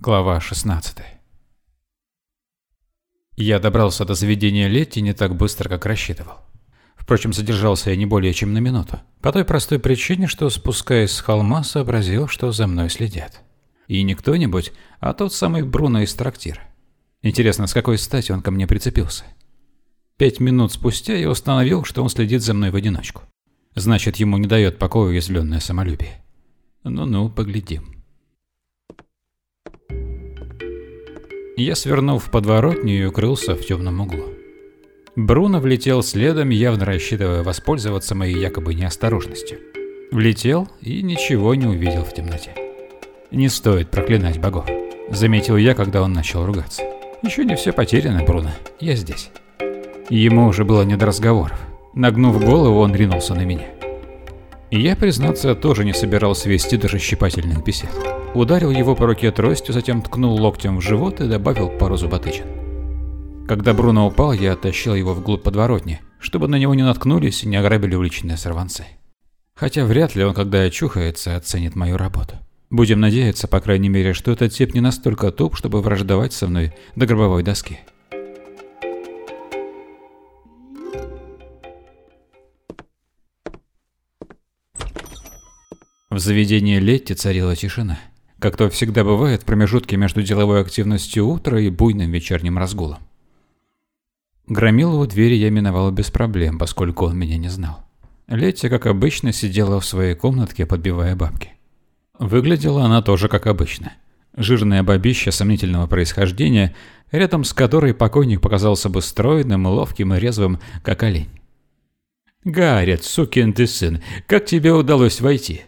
Глава 16 Я добрался до заведения Летти не так быстро, как рассчитывал. Впрочем, задержался я не более чем на минуту. По той простой причине, что, спускаясь с холма, сообразил, что за мной следят. И не кто-нибудь, а тот самый Бруно из трактира. Интересно, с какой стати он ко мне прицепился? Пять минут спустя я установил, что он следит за мной в одиночку. Значит, ему не дает покоя уязвленное самолюбие. Ну-ну, поглядим. Я свернул в подворотню и укрылся в темном углу. Бруно влетел следом, явно рассчитывая воспользоваться моей якобы неосторожностью. Влетел и ничего не увидел в темноте. «Не стоит проклинать богов», — заметил я, когда он начал ругаться. «Еще не все потеряно, Бруно. Я здесь». Ему уже было не до разговоров. Нагнув голову, он ринулся на меня. Я, признаться, тоже не собирался вести даже щипательных бесед. Ударил его по руке тростью, затем ткнул локтем в живот и добавил пару зуботычин. Когда Бруно упал, я оттащил его вглубь подворотни, чтобы на него не наткнулись и не ограбили уличные сорванцы. Хотя вряд ли он, когда очухается, оценит мою работу. Будем надеяться, по крайней мере, что этот тип не настолько туп, чтобы враждовать со мной до гробовой доски. В заведении Летти царила тишина, как то всегда бывает в промежутке между деловой активностью утра и буйным вечерним разгулом. Громилову двери я миновал без проблем, поскольку он меня не знал. Летти, как обычно, сидела в своей комнатке, подбивая бабки. Выглядела она тоже как обычно. Жирная бабища сомнительного происхождения, рядом с которой покойник показался бы стройным, ловким и резвым, как олень. «Гаррет, сукин ты сын, как тебе удалось войти?»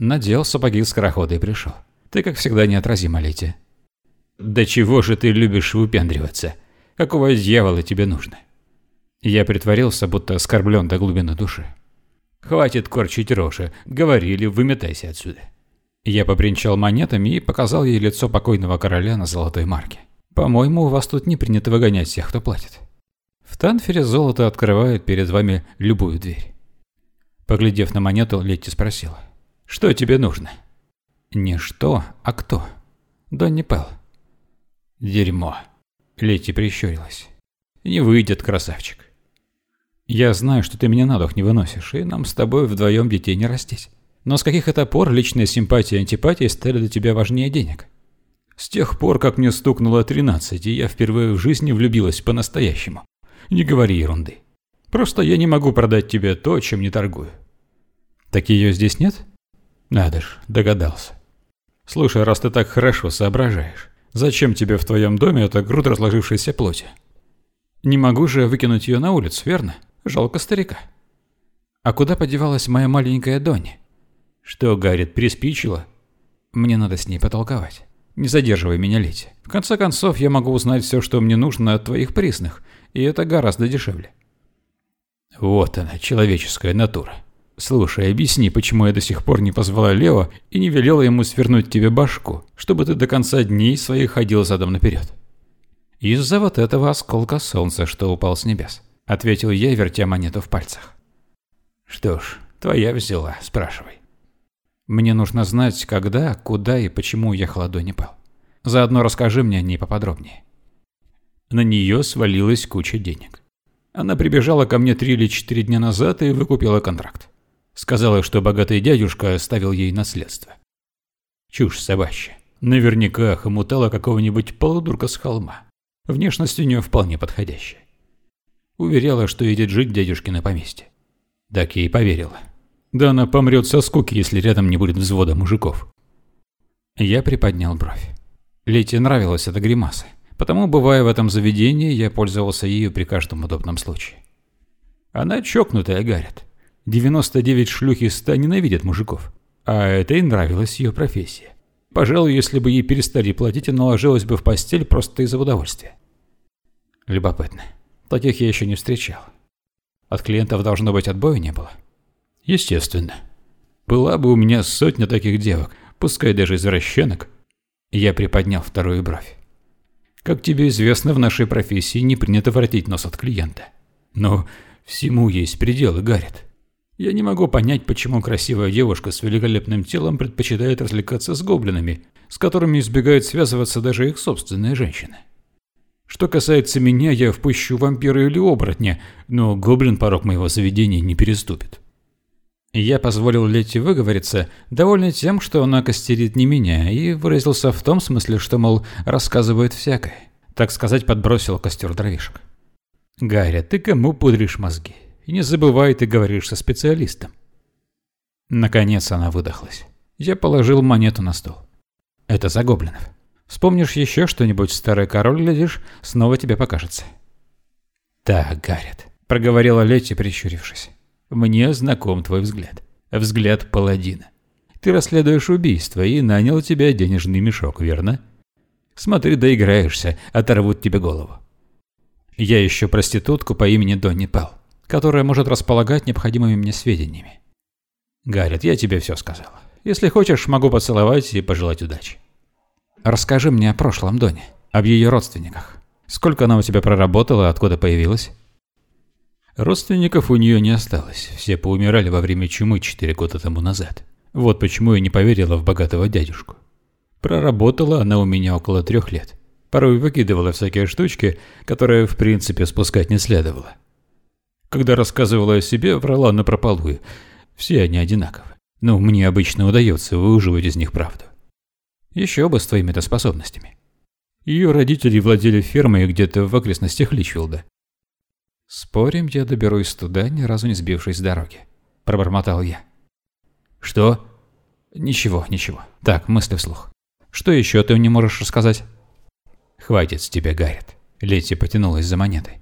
Надел сапоги скорохода и пришел. Ты, как всегда, неотразим, Лети. «Да чего же ты любишь выпендриваться? Какого дьявола тебе нужно?» Я притворился, будто оскорблен до глубины души. «Хватит корчить рожи. Говорили, выметайся отсюда». Я попринчал монетами и показал ей лицо покойного короля на золотой марке. «По-моему, у вас тут не принято выгонять тех, кто платит. В Танфере золото открывает перед вами любую дверь». Поглядев на монету, Летти спросила. «Что тебе нужно?» «Не что, а кто?» «Донни Пелл». «Дерьмо». Летти прищурилась. «Не выйдет, красавчик». «Я знаю, что ты меня на дух не выносишь, и нам с тобой вдвоем детей не растить. Но с каких это пор личная симпатия и антипатия стали для тебя важнее денег? С тех пор, как мне стукнуло 13, и я впервые в жизни влюбилась по-настоящему. Не говори ерунды. Просто я не могу продать тебе то, чем не торгую. Так ее здесь нет? Надо ж, догадался. Слушай, раз ты так хорошо соображаешь, зачем тебе в твоем доме эта груда разложившейся плоти? Не могу же выкинуть ее на улицу, верно? Жалко старика. А куда подевалась моя маленькая Донни? Что, Гаррит, приспичило? Мне надо с ней потолковать. Не задерживай меня, Лети. В конце концов, я могу узнать все, что мне нужно от твоих присных, и это гораздо дешевле. Вот она, человеческая натура. Слушай, объясни, почему я до сих пор не позвала Лео и не велела ему свернуть тебе башку, чтобы ты до конца дней своих ходил задом наперед. Из-за вот этого осколка солнца, что упал с небес, ответил я, вертя монету в пальцах. Что ж, твоя взяла, спрашивай. Мне нужно знать, когда, куда и почему уехала до Непал. Заодно расскажи мне о ней поподробнее. На нее свалилась куча денег. Она прибежала ко мне три или четыре дня назад и выкупила контракт. Сказала, что богатый дядюшка оставил ей наследство. Чушь собачья. Наверняка хомутала какого-нибудь полудурка с холма. Внешность у нее вполне подходящая. Уверяла, что едет жить дядюшке на поместье. Так ей поверила. Да она помрет со скуки, если рядом не будет взвода мужиков. Я приподнял бровь. Лете нравилась эта гримаса, потому, бывая в этом заведении, я пользовался ею при каждом удобном случае. Она чокнутая, Гаррет. 99 шлюх из 100 ненавидят мужиков, а этой нравилась ее профессия. Пожалуй, если бы ей перестали платить, она ложилась бы в постель просто из-за удовольствия. Любопытно. Таких я еще не встречал. От клиентов должно быть отбоя не было. Естественно. Была бы у меня сотня таких девок, пускай даже извращенок. Я приподнял вторую бровь. Как тебе известно, в нашей профессии не принято воротить нос от клиента. Но всему есть пределы, Гаррит. Я не могу понять, почему красивая девушка с великолепным телом предпочитает развлекаться с гоблинами, с которыми избегают связываться даже их собственные женщины. Что касается меня, я впущу вампира или оборотня, но гоблин порог моего заведения не переступит. Я позволил Летти выговориться, довольный тем, что она костерит не меня, и выразился в том смысле, что, мол, рассказывает всякое. Так сказать, подбросил костер дровишек. «Гарри, ты кому пудришь мозги? И не забывай, ты говоришь со специалистом». Наконец она выдохлась. Я положил монету на стол. «Это за гоблинов. Вспомнишь еще что-нибудь, старый король, глядишь, снова тебе покажется». «Так, Гаррет», — проговорила Летти, прищурившись. «Мне знаком твой взгляд. Взгляд паладина. Ты расследуешь убийство и нанял тебя денежный мешок, верно? Смотри, доиграешься, оторвут тебе голову. Я ищу проститутку по имени Донни Пал, которая может располагать необходимыми мне сведениями. Гаррет, я тебе все сказал. Если хочешь, могу поцеловать и пожелать удачи. Расскажи мне о прошлом Доне, об ее родственниках. Сколько она у тебя проработала, откуда появилась? Родственников у нее не осталось, все поумирали во время чумы четыре года тому назад. Вот почему я не поверила в богатого дядюшку. Проработала она у меня около трех лет. Порой выкидывала всякие штучки, которые в принципе спускать не следовало. Когда рассказывала о себе, врала напропалую. Все они одинаковы. Но мне обычно удается выуживать из них правду. Еще бы с твоими-то способностями. Ее родители владели фермой где-то в окрестностях Личвилда. «Спорим, я доберусь туда, ни разу не сбившись с дороги», – пробормотал я. «Что?» «Ничего, ничего. Так, мысли вслух. Что еще ты мне можешь рассказать?» «Хватит с тебя, Гаррет». Летти потянулась за монетой.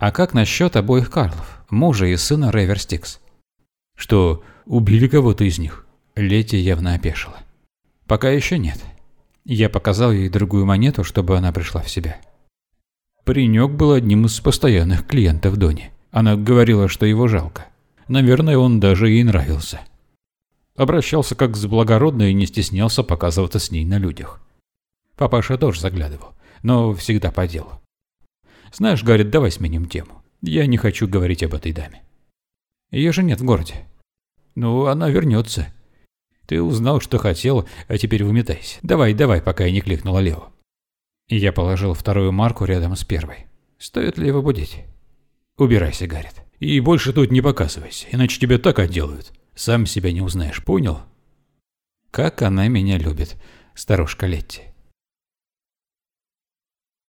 «А как насчет обоих Карлов, мужа и сына Реверстикс?» «Что, убили кого-то из них?» Летти явно опешила. Пока еще нет. Я показал ей другую монету, чтобы она пришла в себя. Паренек был одним из постоянных клиентов Дони. Она говорила, что его жалко. Наверное, он даже ей нравился. Обращался как с благородной и не стеснялся показываться с ней на людях. Папаша тоже заглядывал, но всегда по делу. Знаешь, говорит, давай сменим тему. Я не хочу говорить об этой даме. Ее же нет в городе. Ну, она вернется. Ты узнал, что хотел, а теперь выметайся. Давай, давай, пока я не кликнула Лео. Я положил вторую марку рядом с первой. Стоит ли его будить? Убирайся, Гаррет. И больше тут не показывайся, иначе тебя так отделают. Сам себя не узнаешь, понял? Как она меня любит, старушка Летти.